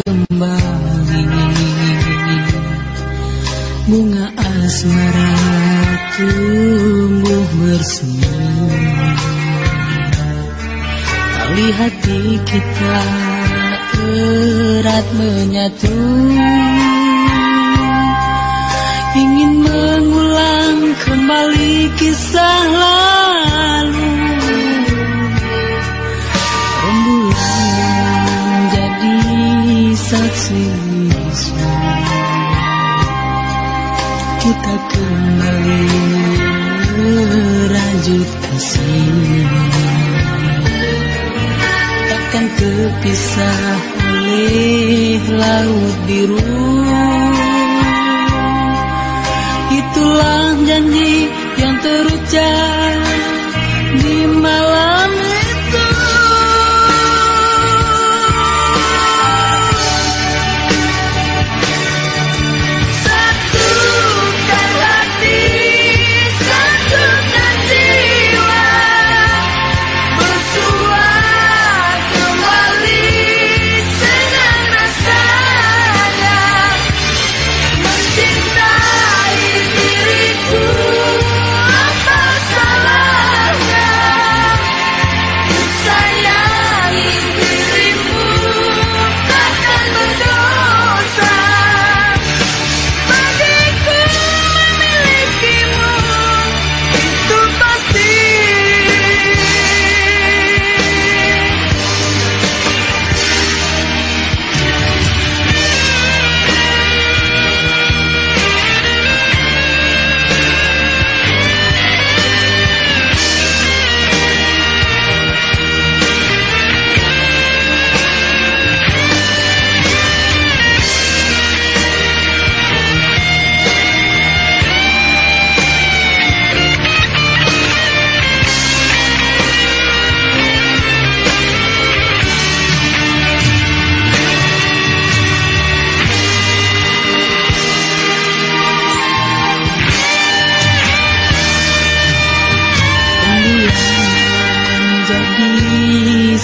kembali. Bunga asmara tumbuh bersemi Tali hati kita erat menyatu. Ingin mengulang kembali kisah lalu saksi Kita kembali merajut kasih Takkan terpisah oleh laut biru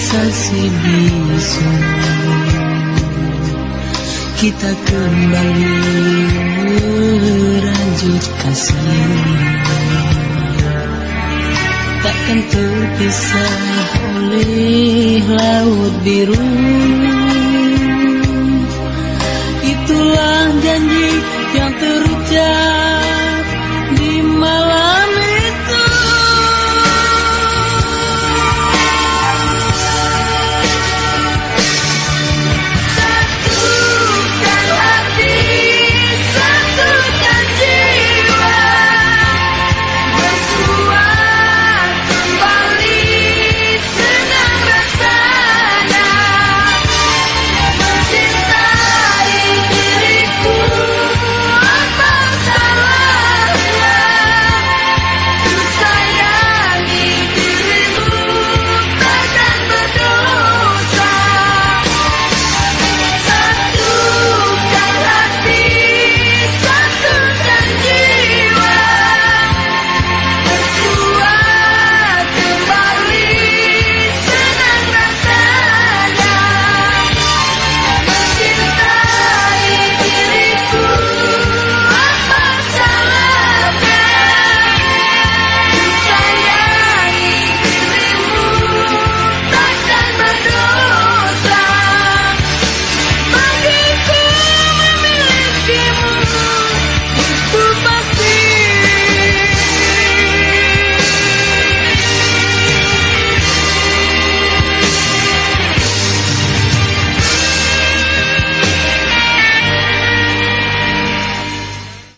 saksi bisu. Kita kembali merajut kasih. Takkan terpisah oleh laut biru